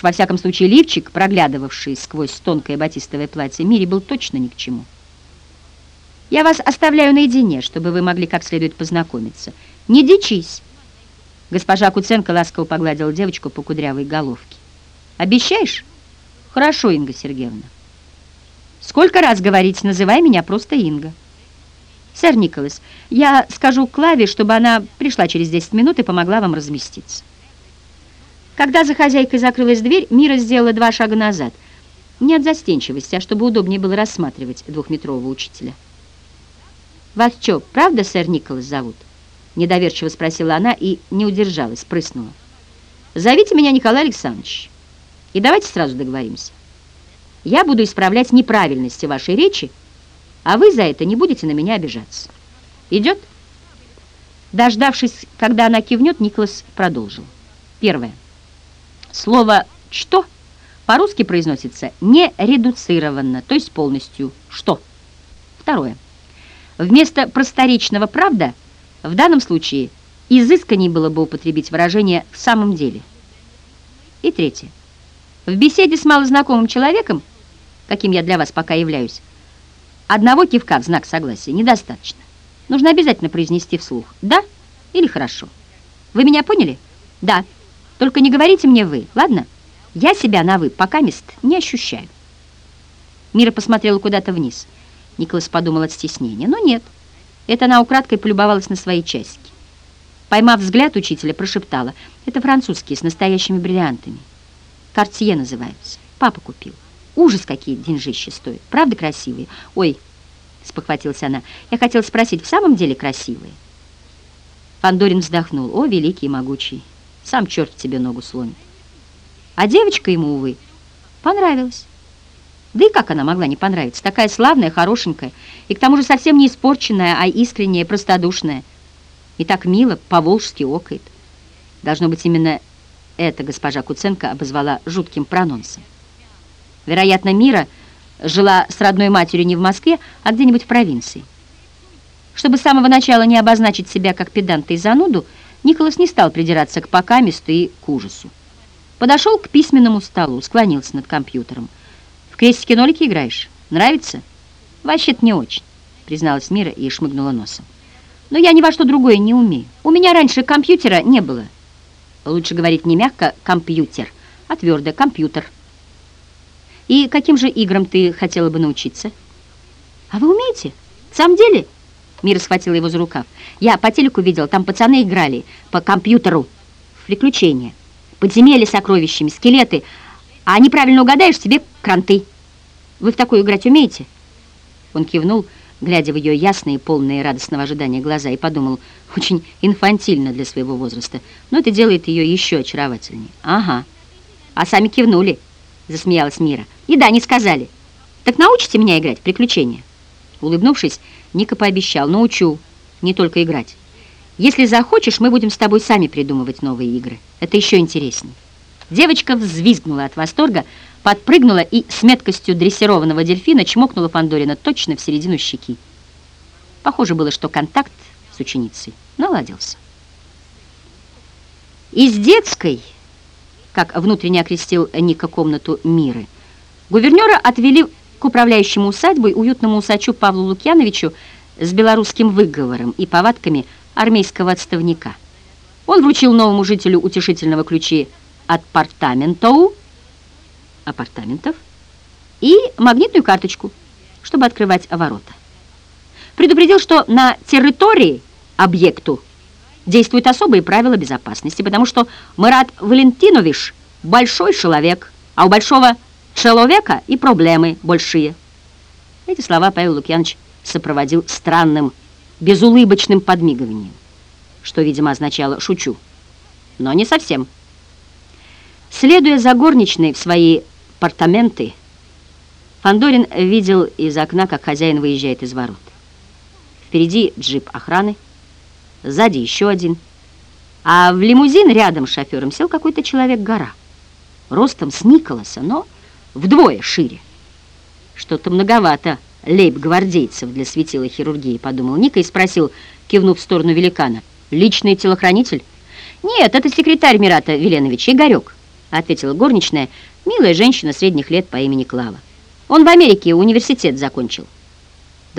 Уж во всяком случае лифчик, проглядывавший сквозь тонкое батистовое платье, Мире был точно ни к чему. «Я вас оставляю наедине, чтобы вы могли как следует познакомиться. Не дичись!» Госпожа Куценко ласково погладила девочку по кудрявой головке. «Обещаешь?» «Хорошо, Инга Сергеевна». «Сколько раз говорить, называй меня просто Инга». «Сэр Николас, я скажу Клаве, чтобы она пришла через 10 минут и помогла вам разместиться». Когда за хозяйкой закрылась дверь, Мира сделала два шага назад. Не от застенчивости, а чтобы удобнее было рассматривать двухметрового учителя. «Вас что, правда сэр Николас зовут?» Недоверчиво спросила она и не удержалась, прыснула. «Зовите меня Николай Александрович, и давайте сразу договоримся. Я буду исправлять неправильности вашей речи, а вы за это не будете на меня обижаться. Идет?» Дождавшись, когда она кивнет, Николас продолжил. Первое. Слово «что» по-русски произносится не редуцированно, то есть полностью «что». Второе. Вместо просторечного «правда» в данном случае изысканней было бы употребить выражение «в самом деле». И третье. В беседе с малознакомым человеком, каким я для вас пока являюсь, одного кивка в знак согласия недостаточно. Нужно обязательно произнести вслух «да» или «хорошо». Вы меня поняли? Да. Только не говорите мне «вы», ладно? Я себя на «вы» пока мест не ощущаю. Мира посмотрела куда-то вниз. Николас подумал от стеснения. Но нет. Это она украдкой полюбовалась на свои часики. Поймав взгляд учителя, прошептала. Это французские с настоящими бриллиантами. Картье называются. Папа купил. Ужас, какие деньжища стоят. Правда красивые? Ой, спохватилась она. Я хотела спросить, в самом деле красивые? Фандорин вздохнул. О, великий и могучий. Сам черт тебе ногу сломит. А девочка ему, увы, понравилась. Да и как она могла не понравиться? Такая славная, хорошенькая, и к тому же совсем не испорченная, а искренняя, простодушная. И так мило, по-волжски окает. Должно быть, именно это госпожа Куценко обозвала жутким прононсом. Вероятно, Мира жила с родной матерью не в Москве, а где-нибудь в провинции. Чтобы с самого начала не обозначить себя как педанта и зануду, Николас не стал придираться к покамисту и к ужасу. Подошел к письменному столу, склонился над компьютером. «В крестики-нолики играешь? Нравится?» «Вообще-то не очень», призналась Мира и шмыгнула носом. «Но я ни во что другое не умею. У меня раньше компьютера не было». Лучше говорить не мягко «компьютер», а твердо «компьютер». «И каким же играм ты хотела бы научиться?» «А вы умеете? В самом деле?» Мира схватила его за рукав. «Я по телеку видел, там пацаны играли по компьютеру в приключения. Подземелья сокровищами, скелеты. А неправильно угадаешь, тебе кранты. Вы в такую играть умеете?» Он кивнул, глядя в ее ясные, полные радостного ожидания глаза, и подумал, очень инфантильно для своего возраста, но это делает ее еще очаровательнее. «Ага. А сами кивнули», — засмеялась Мира. «И да, не сказали. Так научите меня играть в приключения?» Улыбнувшись, Ника пообещал, научу, не только играть. Если захочешь, мы будем с тобой сами придумывать новые игры. Это еще интереснее. Девочка взвизгнула от восторга, подпрыгнула и с меткостью дрессированного дельфина чмокнула Фандорина точно в середину щеки. Похоже было, что контакт с ученицей наладился. Из детской, как внутренне окрестил Ника комнату Миры, гувернера отвели к управляющему усадьбой, уютному усачу Павлу Лукьяновичу с белорусским выговором и повадками армейского отставника. Он вручил новому жителю утешительного ключи от апартаментов, апартаментов и магнитную карточку, чтобы открывать ворота. Предупредил, что на территории объекту действуют особые правила безопасности, потому что Марат Валентинович большой человек, а у большого человека и проблемы большие. Эти слова Павел Лукьянович сопроводил странным, безулыбочным подмигиванием, что, видимо, означало «шучу». Но не совсем. Следуя за горничной в свои апартаменты, Фандорин видел из окна, как хозяин выезжает из ворот. Впереди джип охраны, сзади еще один, а в лимузин рядом с шофером сел какой-то человек-гора, ростом с Николаса, но вдвое шире. Что-то многовато лейб-гвардейцев для светила хирургии, подумал Ника и спросил, кивнув в сторону великана, личный телохранитель? Нет, это секретарь Мирата Веленович, Игорек. ответила горничная, милая женщина средних лет по имени Клава. Он в Америке университет закончил.